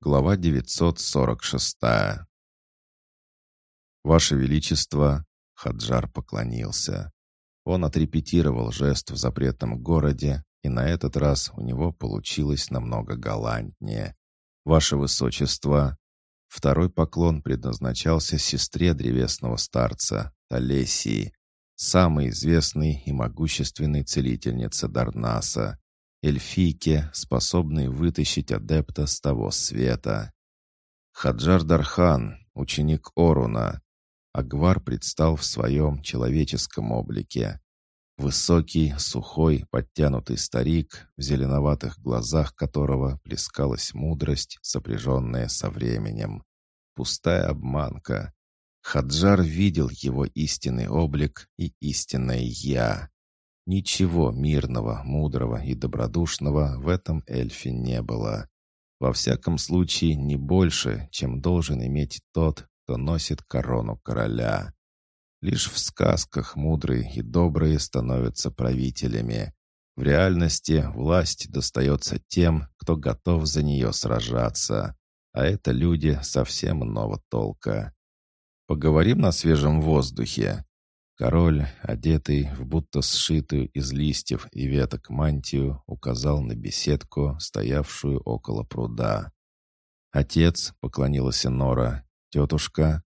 Глава 946. «Ваше Величество!» — Хаджар поклонился. Он отрепетировал жест в запретном городе, и на этот раз у него получилось намного галантнее. «Ваше Высочество!» Второй поклон предназначался сестре древесного старца, Талесии, самой известной и могущественной целительнице Дарнаса, эльфийке, способной вытащить адепта с того света. Хаджар Дархан, ученик Оруна. Агвар предстал в своем человеческом облике. Высокий, сухой, подтянутый старик, в зеленоватых глазах которого плескалась мудрость, сопряженная со временем. Пустая обманка. Хаджар видел его истинный облик и истинное «я». Ничего мирного, мудрого и добродушного в этом эльфе не было. Во всяком случае, не больше, чем должен иметь тот, кто носит корону короля. Лишь в сказках мудрые и добрые становятся правителями. В реальности власть достается тем, кто готов за нее сражаться. А это люди совсем иного толка. Поговорим на свежем воздухе. Король, одетый в будто сшитую из листьев и веток мантию, указал на беседку, стоявшую около пруда. «Отец», — поклонилась Нора, — «тетушка».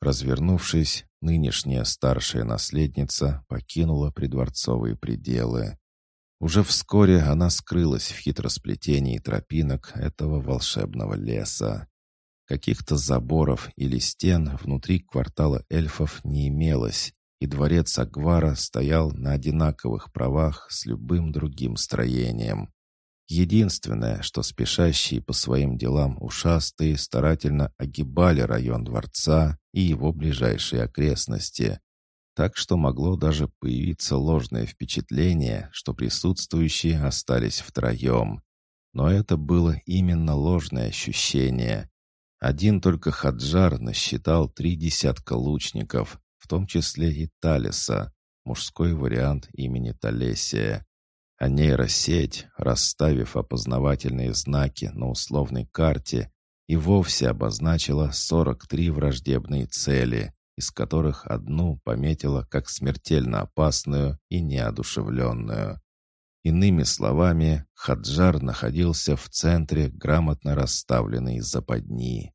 Развернувшись, нынешняя старшая наследница покинула придворцовые пределы. Уже вскоре она скрылась в хитросплетении тропинок этого волшебного леса. Каких-то заборов или стен внутри квартала эльфов не имелось, и дворец Агвара стоял на одинаковых правах с любым другим строением. Единственное, что спешащие по своим делам ушастые старательно огибали район дворца и его ближайшие окрестности, так что могло даже появиться ложное впечатление, что присутствующие остались втроем. Но это было именно ложное ощущение. Один только Хаджар насчитал три десятка лучников, том числе и Талиса, мужской вариант имени Талесия. А нейросеть, расставив опознавательные знаки на условной карте, и вовсе обозначила 43 враждебные цели, из которых одну пометила как смертельно опасную и неодушевленную. Иными словами, Хаджар находился в центре грамотно расставленной западни.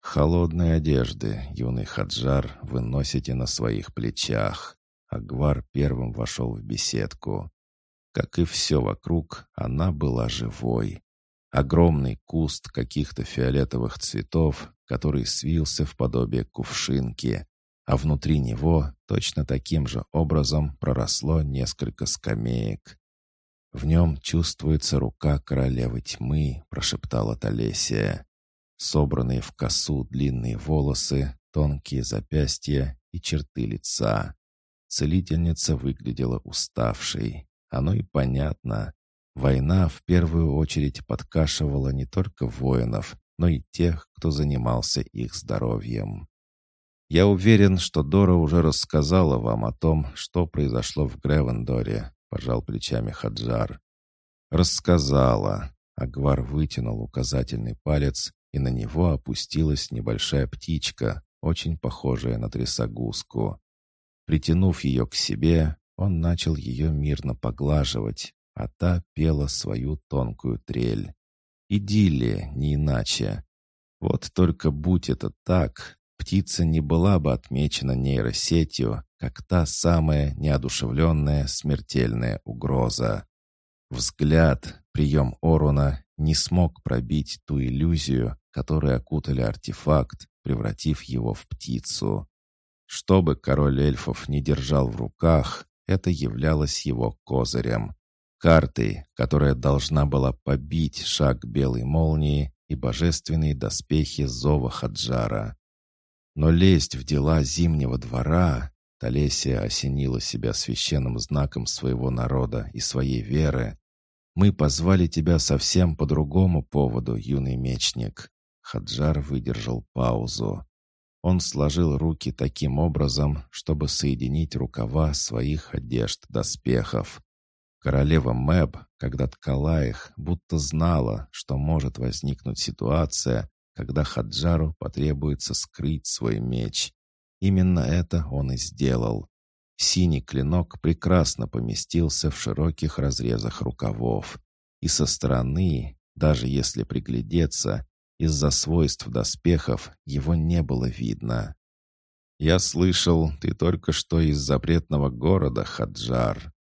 Холодные одежды, юный Хаджар, вы носите на своих плечах. Агвар первым вошел в беседку. Как и все вокруг, она была живой. Огромный куст каких-то фиолетовых цветов, который свился в подобие кувшинки, а внутри него точно таким же образом проросло несколько скамеек. «В нем чувствуется рука королевы тьмы», — прошептала Талесия собранные в косу длинные волосы, тонкие запястья и черты лица. Целительница выглядела уставшей. Оно и понятно. Война в первую очередь подкашивала не только воинов, но и тех, кто занимался их здоровьем. «Я уверен, что Дора уже рассказала вам о том, что произошло в Гревендоре», — пожал плечами Хаджар. «Рассказала». Агвар вытянул указательный палец и на него опустилась небольшая птичка, очень похожая на трясогузку. Притянув ее к себе, он начал ее мирно поглаживать, а та пела свою тонкую трель. Идиллия, не иначе. Вот только будь это так, птица не была бы отмечена нейросетью, как та самая неодушевленная смертельная угроза. Взгляд, прием Оруна не смог пробить ту иллюзию, которой окутали артефакт, превратив его в птицу. Что бы король эльфов не держал в руках, это являлось его козырем. Картой, которая должна была побить шаг белой молнии и божественные доспехи Зова Хаджара. Но лезть в дела Зимнего двора, Талесия осенила себя священным знаком своего народа и своей веры, мы позвали тебя совсем по другому поводу, юный мечник». Хаджар выдержал паузу. Он сложил руки таким образом, чтобы соединить рукава своих одежд-доспехов. Королева Мэб, когда ткала их, будто знала, что может возникнуть ситуация, когда Хаджару потребуется скрыть свой меч. Именно это он и сделал. Синий клинок прекрасно поместился в широких разрезах рукавов. И со стороны, даже если приглядеться, из-за свойств доспехов его не было видно. «Я слышал, ты только что из запретного города, Хаджар».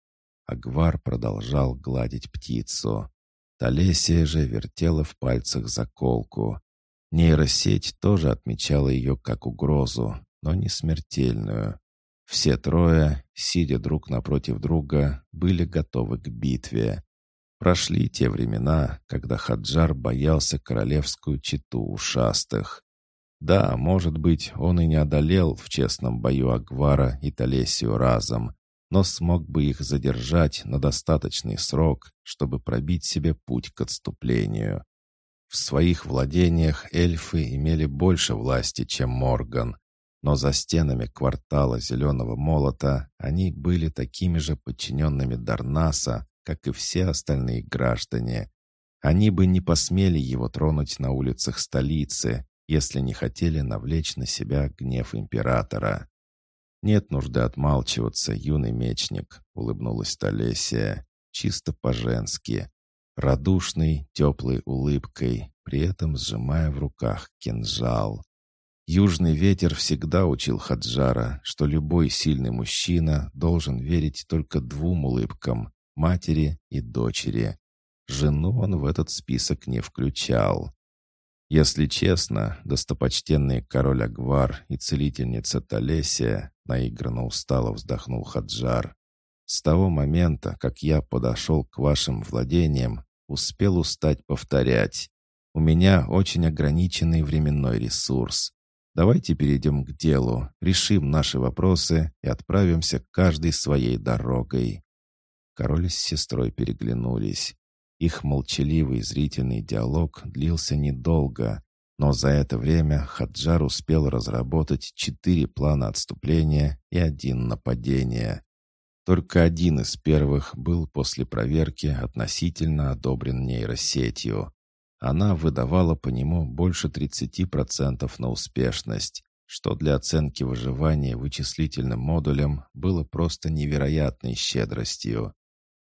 Агвар продолжал гладить птицу. Талесия же вертела в пальцах заколку. Нейросеть тоже отмечала ее как угрозу, но не смертельную. Все трое, сидя друг напротив друга, были готовы к битве. Прошли те времена, когда Хаджар боялся королевскую читу ушастых. Да, может быть, он и не одолел в честном бою Агвара и Талесию разом, но смог бы их задержать на достаточный срок, чтобы пробить себе путь к отступлению. В своих владениях эльфы имели больше власти, чем Морган, но за стенами квартала Зеленого Молота они были такими же подчиненными Дарнаса, как и все остальные граждане. Они бы не посмели его тронуть на улицах столицы, если не хотели навлечь на себя гнев императора. «Нет нужды отмалчиваться, юный мечник», — улыбнулась Толесия, чисто по-женски, радушной, теплой улыбкой, при этом сжимая в руках кинжал. Южный ветер всегда учил Хаджара, что любой сильный мужчина должен верить только двум улыбкам — матери и дочери. Жену он в этот список не включал. Если честно, достопочтенный король Агвар и целительница Талесия наигранно устало вздохнул Хаджар. С того момента, как я подошел к вашим владениям, успел устать повторять. У меня очень ограниченный временной ресурс. Давайте перейдем к делу, решим наши вопросы и отправимся каждой своей дорогой». Король с сестрой переглянулись. Их молчаливый зрительный диалог длился недолго, но за это время Хаджар успел разработать четыре плана отступления и один нападения. Только один из первых был после проверки относительно одобрен нейросетью. Она выдавала по нему больше 30% на успешность, что для оценки выживания вычислительным модулем было просто невероятной щедростью.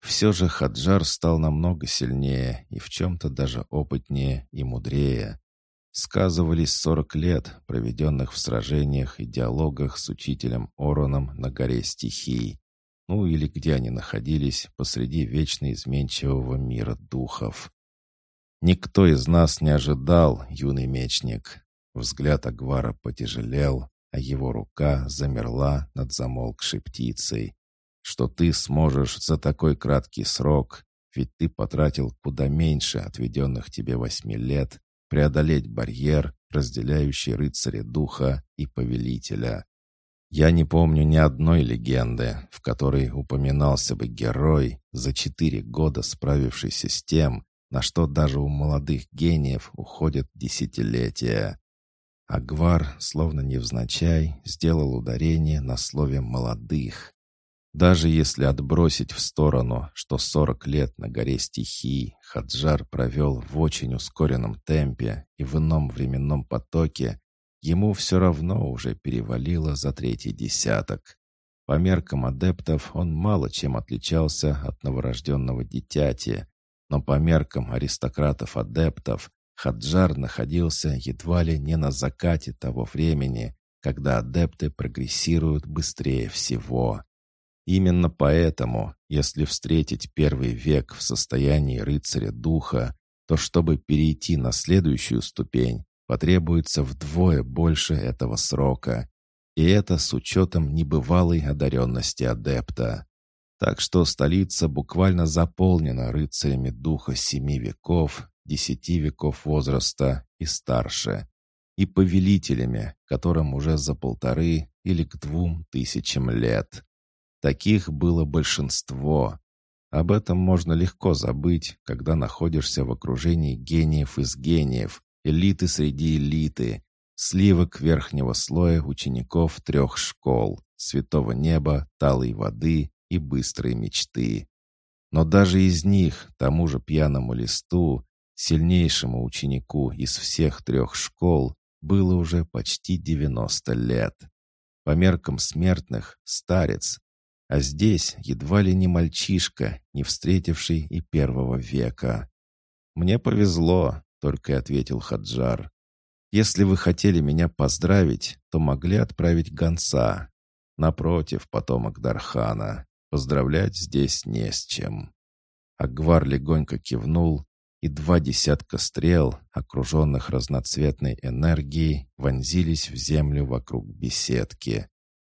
Все же Хаджар стал намного сильнее и в чем-то даже опытнее и мудрее. Сказывались 40 лет, проведенных в сражениях и диалогах с учителем Ороном на горе стихий, ну или где они находились посреди вечно изменчивого мира духов. «Никто из нас не ожидал, юный мечник». Взгляд Агвара потяжелел, а его рука замерла над замолкшей птицей. «Что ты сможешь за такой краткий срок, ведь ты потратил куда меньше отведенных тебе восьми лет, преодолеть барьер, разделяющий рыцаря духа и повелителя. Я не помню ни одной легенды, в которой упоминался бы герой, за четыре года справившийся с тем, на что даже у молодых гениев уходят десятилетия. Агвар, словно невзначай, сделал ударение на слове «молодых». Даже если отбросить в сторону, что 40 лет на горе стихий Хаджар провел в очень ускоренном темпе и в ином временном потоке, ему все равно уже перевалило за третий десяток. По меркам адептов он мало чем отличался от новорожденного дитяти, но по меркам аристократов-адептов Хаджар находился едва ли не на закате того времени, когда адепты прогрессируют быстрее всего. Именно поэтому, если встретить первый век в состоянии рыцаря духа, то чтобы перейти на следующую ступень, потребуется вдвое больше этого срока. И это с учетом небывалой одаренности адепта. Так что столица буквально заполнена рыцарями духа семи веков, десяти веков возраста и старше, и повелителями, которым уже за полторы или к двум тысячам лет. Таких было большинство. Об этом можно легко забыть, когда находишься в окружении гениев из гениев, элиты среди элиты, сливок верхнего слоя учеников трех школ, святого неба, талой воды и быстрые мечты. Но даже из них, тому же пьяному листу, сильнейшему ученику из всех трех школ, было уже почти 90 лет. По меркам смертных — старец, а здесь едва ли не мальчишка, не встретивший и первого века. «Мне повезло», — только и ответил Хаджар. «Если вы хотели меня поздравить, то могли отправить гонца. Напротив, потомок Дархана. Поздравлять здесь не с чем». Агвар легонько кивнул, и два десятка стрел, окруженных разноцветной энергией, вонзились в землю вокруг беседки.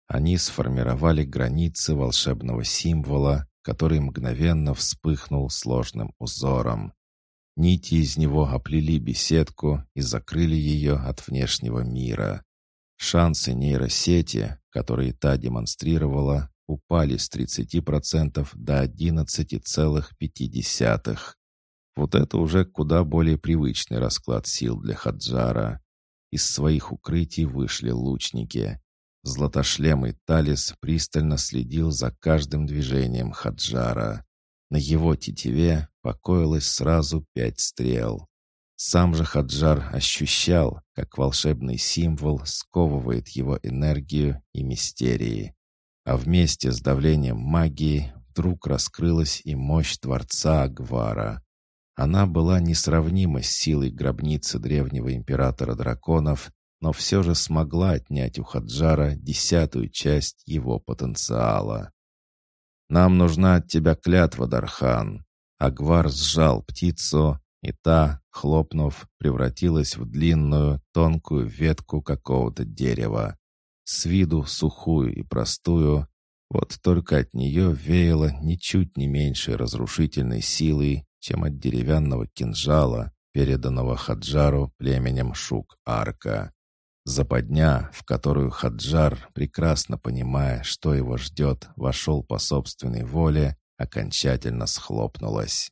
Они сформировали границы волшебного символа, который мгновенно вспыхнул сложным узором. Нити из него оплели беседку и закрыли ее от внешнего мира. Шансы нейросети, которые та демонстрировала, упали с 30% до 11,5%. Вот это уже куда более привычный расклад сил для Хаджара. Из своих укрытий вышли лучники. Златошлемый Талис пристально следил за каждым движением Хаджара. На его тетиве покоилось сразу пять стрел. Сам же Хаджар ощущал, как волшебный символ сковывает его энергию и мистерии. А вместе с давлением магии вдруг раскрылась и мощь Творца Агвара. Она была несравнима с силой гробницы древнего императора драконов но все же смогла отнять у Хаджара десятую часть его потенциала. «Нам нужна от тебя клятва, Дархан!» Агвар сжал птицу, и та, хлопнув, превратилась в длинную, тонкую ветку какого-то дерева. С виду сухую и простую, вот только от нее веяло ничуть не меньшей разрушительной силой, чем от деревянного кинжала, переданного Хаджару племенем Шук-Арка. Западня, в которую Хаджар, прекрасно понимая, что его ждет, вошел по собственной воле, окончательно схлопнулась.